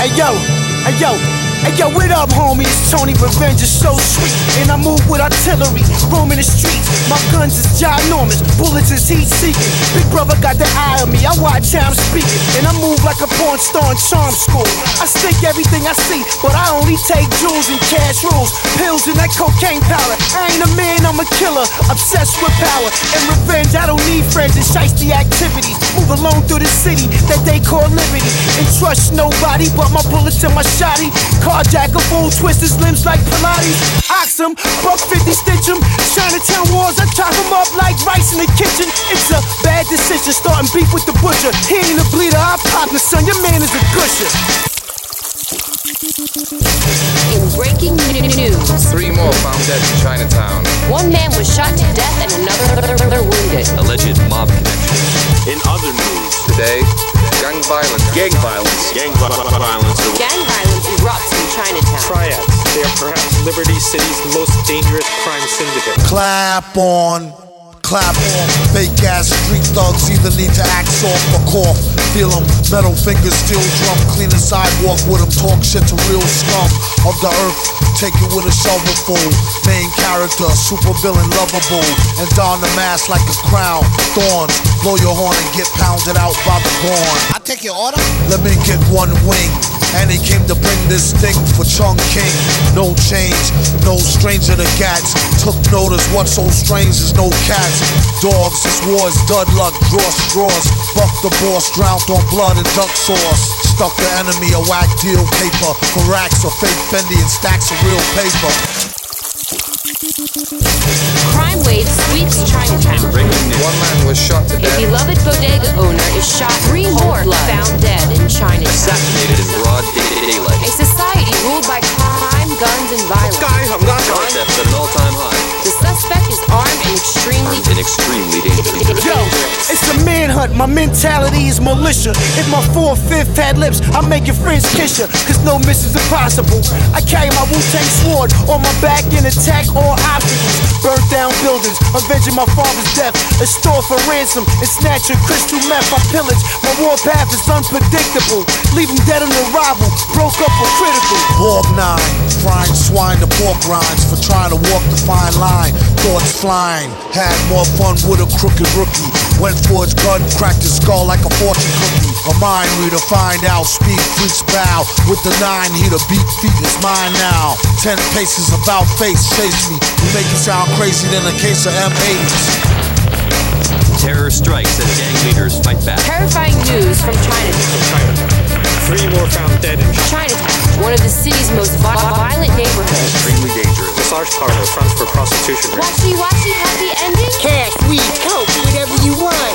Hey yo, hey yo, hey yo, what up, homie? It's Tony Revenge is so sweet. And I move with artillery, roaming the streets. My guns is ginormous, bullets is heat seeking. Big brother got the eye on me, I watch how I'm speaking. And I move like a porn star in charm school. I stick everything I see, but I only take jewels and cash rules. Pills and that cocaine powder. I ain't a I'm a killer, obsessed with power and revenge. I don't need friends and shiesty activities. Move alone through the city that they call liberty. And trust nobody but my bullets and my shotty. Carjack a fool, twist his limbs like Pilates. Ox him, buck 50 stitch him. Chinatown wars, I chop him up like rice in the kitchen. It's a bad decision, starting beef with the butcher. He ain't a bleeder, I pop the son. Your man is a gusher. In breaking news, Three more found dead in Chinatown. one man was shot to death and another wounded. Alleged mob connection. In other news, Today, gang violence. gang violence. Gang vi- vi- violence. Gang violence erupts in Chinatown. Triads. They are perhaps Liberty City's most dangerous crime syndicate. Clap on, clap on. Fake ass street thugs either need to act soft or cough. Feel 'em, metal fingers still drum. Clean the sidewalk with 'em, talk shit to real scum of the earth. Take it with a shovelful. Main character, super villain, lovable. And don the mask like a crown. Thorns, blow your horn and get pounded out by the horn. I take your order? Let me get one wing. And he came to bring this thing for Chung King. No change, no stranger to gats. Took notice, what's so strange is no cats. Dogs, this war's dud luck, draw straws. Buck the boss, drowned on blood and duck sauce. Stuck the enemy a whack deal paper for racks of fake Fendi and stacks of real paper. Crime wave sweeps Chinatown. One man was shot to death. A beloved bodega owner is shot. Three more found dead in Chinatown. Assassinated in broad daylight. A society ruled by crime, guns, and violence. Guys, I'm not Car theft at an all-time high. The suspect is armed and extremely And extremely dangerous. Yo, it's a manhunt, my mentality is militia. If my fourth, fifth had lips, I make your friends kiss ya, cause no miss is impossible. I carry my Wu Tang sword on my back and attack all obstacles. Avenging my father's death. A store for ransom and a crystal meth. I pillage, my war path is unpredictable. Leave him dead on arrival, broke up or critical. Borg 9, frying swine to pork rinds for trying to walk the fine line. Thoughts flying, had more fun with a crooked rookie. Went for his gun, cracked his skull like a fortune cookie. A mind reader, find out, speak, freaks bow. With the nine, he the beat feet is mine now. Ten paces about face, chase me. You make it sound crazy than a case of M80s. Terror strikes as gang leaders fight back. terrifying news from Chinatown. Chinatown. Three more found dead in Chinatown, one of the city's most vi- violent neighborhoods. Extremely dangerous. massage parlor fronts for prostitution rings. Washy washy happy ending? Cash, weed, coke, whatever you want.